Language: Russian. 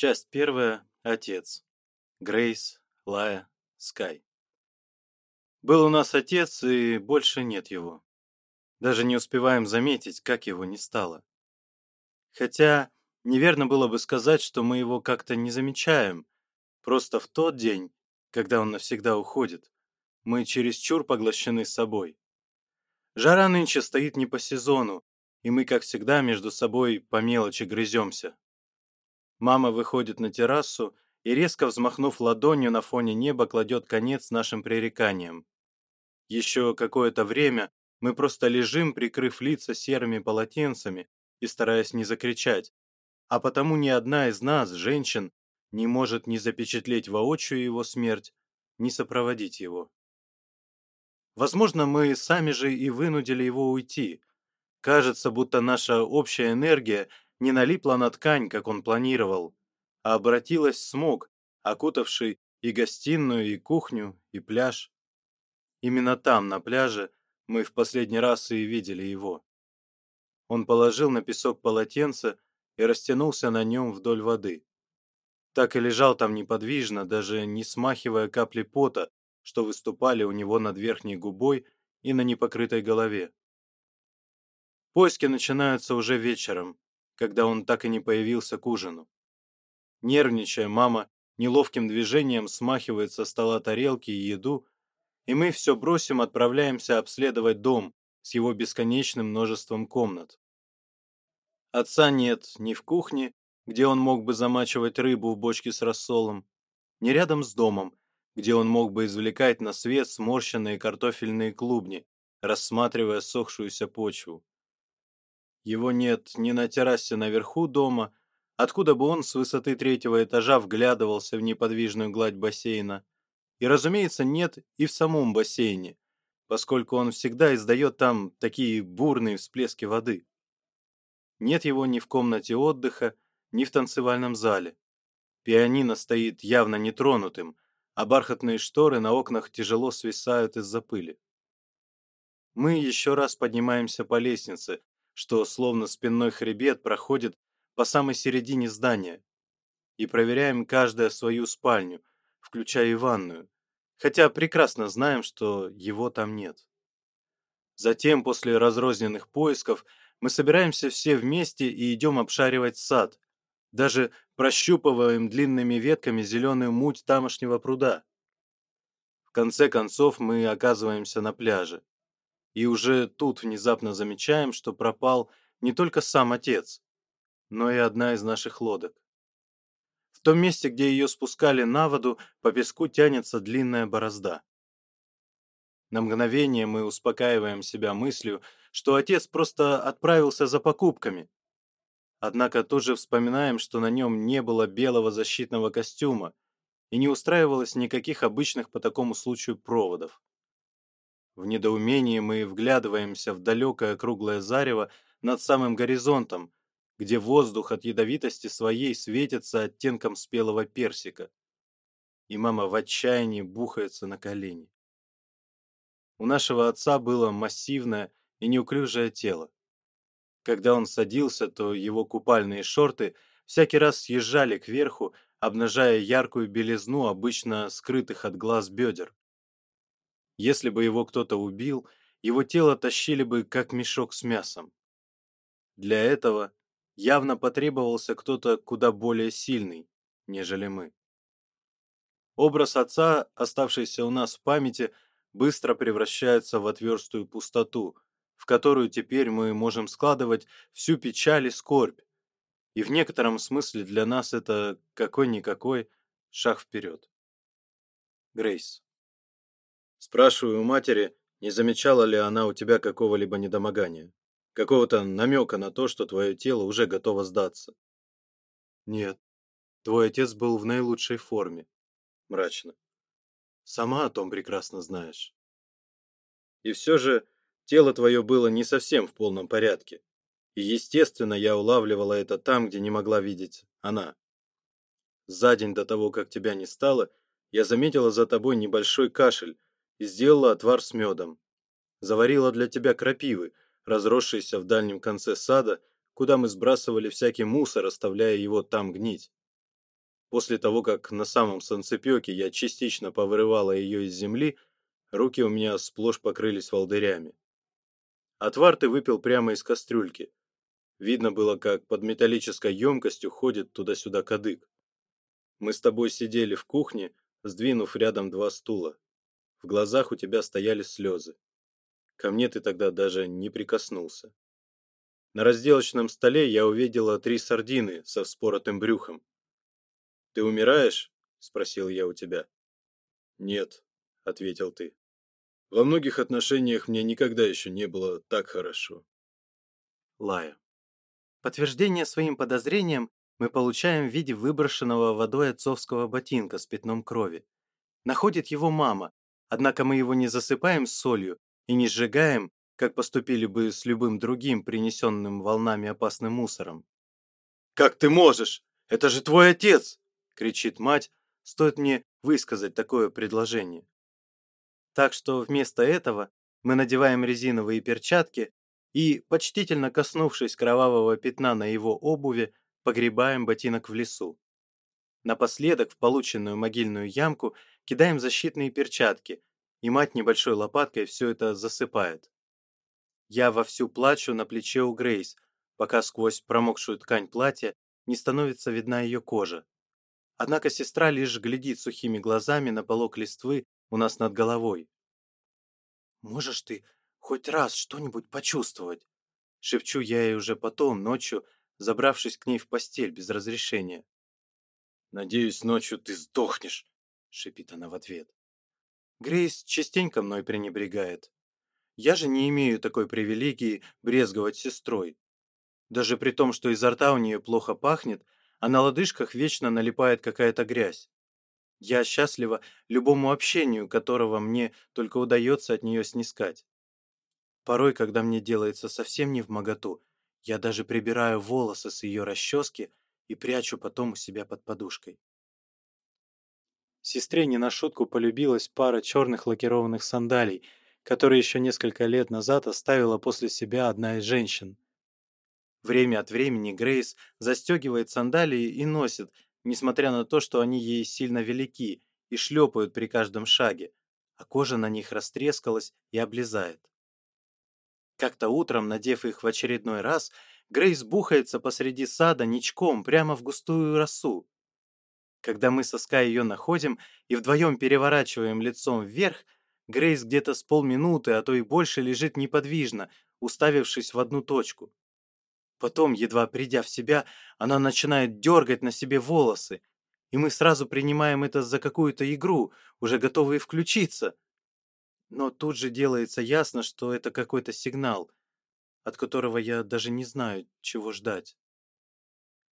Часть первая. Отец. Грейс, Лая, Скай. Был у нас отец, и больше нет его. Даже не успеваем заметить, как его не стало. Хотя неверно было бы сказать, что мы его как-то не замечаем. Просто в тот день, когда он навсегда уходит, мы чересчур поглощены собой. Жара нынче стоит не по сезону, и мы, как всегда, между собой по мелочи грыземся. Мама выходит на террасу и, резко взмахнув ладонью на фоне неба, кладет конец нашим пререканиям. Еще какое-то время мы просто лежим, прикрыв лица серыми полотенцами и стараясь не закричать, а потому ни одна из нас, женщин, не может ни запечатлеть воочию его смерть, ни сопроводить его. Возможно, мы сами же и вынудили его уйти. Кажется, будто наша общая энергия – не налипла на ткань, как он планировал, а обратилась смог, окутавший и гостиную, и кухню, и пляж. Именно там, на пляже, мы в последний раз и видели его. Он положил на песок полотенце и растянулся на нем вдоль воды. Так и лежал там неподвижно, даже не смахивая капли пота, что выступали у него над верхней губой и на непокрытой голове. Поиски начинаются уже вечером, когда он так и не появился к ужину. Нервничая, мама неловким движением смахивает со стола тарелки и еду, и мы все бросим, отправляемся обследовать дом с его бесконечным множеством комнат. Отца нет ни в кухне, где он мог бы замачивать рыбу в бочке с рассолом, ни рядом с домом, где он мог бы извлекать на свет сморщенные картофельные клубни, рассматривая сохшуюся почву. Его нет ни на террасе наверху дома, откуда бы он с высоты третьего этажа вглядывался в неподвижную гладь бассейна. И, разумеется, нет и в самом бассейне, поскольку он всегда издает там такие бурные всплески воды. Нет его ни в комнате отдыха, ни в танцевальном зале. Пианино стоит явно нетронутым, а бархатные шторы на окнах тяжело свисают из-за пыли. Мы еще раз поднимаемся по лестнице, что словно спинной хребет проходит по самой середине здания. И проверяем каждая свою спальню, включая и ванную, хотя прекрасно знаем, что его там нет. Затем, после разрозненных поисков, мы собираемся все вместе и идем обшаривать сад, даже прощупываем длинными ветками зеленую муть тамошнего пруда. В конце концов мы оказываемся на пляже и уже тут внезапно замечаем, что пропал не только сам отец, но и одна из наших лодок. В том месте, где ее спускали на воду, по песку тянется длинная борозда. На мгновение мы успокаиваем себя мыслью, что отец просто отправился за покупками. Однако тут же вспоминаем, что на нем не было белого защитного костюма и не устраивалось никаких обычных по такому случаю проводов. В недоумении мы вглядываемся в далекое круглое зарево над самым горизонтом, где воздух от ядовитости своей светится оттенком спелого персика. И мама в отчаянии бухается на колени. У нашего отца было массивное и неуклюжее тело. Когда он садился, то его купальные шорты всякий раз съезжали кверху, обнажая яркую белизну обычно скрытых от глаз бедер. Если бы его кто-то убил, его тело тащили бы, как мешок с мясом. Для этого явно потребовался кто-то куда более сильный, нежели мы. Образ отца, оставшийся у нас в памяти, быстро превращается в отверстую пустоту, в которую теперь мы можем складывать всю печаль и скорбь. И в некотором смысле для нас это какой-никакой шаг вперед. Грейс. Спрашиваю у матери, не замечала ли она у тебя какого-либо недомогания, какого-то намека на то, что твое тело уже готово сдаться. Нет, твой отец был в наилучшей форме. Мрачно. Сама о том прекрасно знаешь. И все же тело твое было не совсем в полном порядке. И, естественно, я улавливала это там, где не могла видеть она. За день до того, как тебя не стало, я заметила за тобой небольшой кашель, и сделала отвар с медом. Заварила для тебя крапивы, разросшиеся в дальнем конце сада, куда мы сбрасывали всякий мусор, оставляя его там гнить. После того, как на самом санцепёке я частично повырывала ее из земли, руки у меня сплошь покрылись волдырями. Отвар ты выпил прямо из кастрюльки. Видно было, как под металлической емкостью ходит туда-сюда кадык. Мы с тобой сидели в кухне, сдвинув рядом два стула. В глазах у тебя стояли слезы. Ко мне ты тогда даже не прикоснулся. На разделочном столе я увидела три сардины со вспоротым брюхом. «Ты умираешь?» – спросил я у тебя. «Нет», – ответил ты. «Во многих отношениях мне никогда еще не было так хорошо». Лая. Подтверждение своим подозрениям мы получаем в виде выброшенного водой отцовского ботинка с пятном крови. Находит его мама Однако мы его не засыпаем солью и не сжигаем, как поступили бы с любым другим принесенным волнами опасным мусором. «Как ты можешь? Это же твой отец!» — кричит мать, стоит мне высказать такое предложение. Так что вместо этого мы надеваем резиновые перчатки и, почтительно коснувшись кровавого пятна на его обуви, погребаем ботинок в лесу. Напоследок в полученную могильную ямку кидаем защитные перчатки, и мать небольшой лопаткой все это засыпает. Я вовсю плачу на плече у Грейс, пока сквозь промокшую ткань платья не становится видна ее кожа. Однако сестра лишь глядит сухими глазами на полок листвы у нас над головой. «Можешь ты хоть раз что-нибудь почувствовать?» Шепчу я ей уже потом, ночью, забравшись к ней в постель без разрешения. «Надеюсь, ночью ты сдохнешь», шипит она в ответ. Грейс частенько мной пренебрегает. Я же не имею такой привилегии брезговать сестрой. Даже при том, что изо рта у нее плохо пахнет, а на лодыжках вечно налипает какая-то грязь. Я счастлива любому общению, которого мне только удается от нее снискать. Порой, когда мне делается совсем не в моготу, я даже прибираю волосы с ее расчески и прячу потом у себя под подушкой. Сестре не на шутку полюбилась пара черных лакированных сандалий, которые еще несколько лет назад оставила после себя одна из женщин. Время от времени Грейс застегивает сандалии и носит, несмотря на то, что они ей сильно велики и шлепают при каждом шаге, а кожа на них растрескалась и облезает. Как-то утром, надев их в очередной раз, Грейс бухается посреди сада ничком прямо в густую росу. Когда мы со Скай ее находим и вдвоем переворачиваем лицом вверх, Грейс где-то с полминуты, а то и больше лежит неподвижно, уставившись в одну точку. Потом, едва придя в себя, она начинает дергать на себе волосы, и мы сразу принимаем это за какую-то игру, уже готовые включиться. Но тут же делается ясно, что это какой-то сигнал, от которого я даже не знаю, чего ждать.